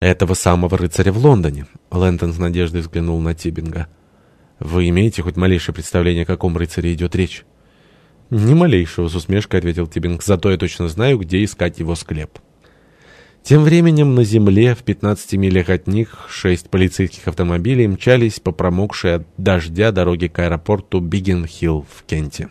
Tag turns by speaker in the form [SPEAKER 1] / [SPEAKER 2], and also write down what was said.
[SPEAKER 1] этого самого рыцаря в Лондоне. Лэнтон с надеждой взглянул на Тибинга. «Вы имеете хоть малейшее представление, о каком рыцаре идет речь?» «Ни малейшего», — с усмешкой ответил Тибинг. «Зато я точно знаю, где искать его склеп». Тем временем на земле, в 15 милях от них, шесть полицейских автомобилей мчались по промокшей от дождя дороге к аэропорту Биггин-Хилл в Кенте.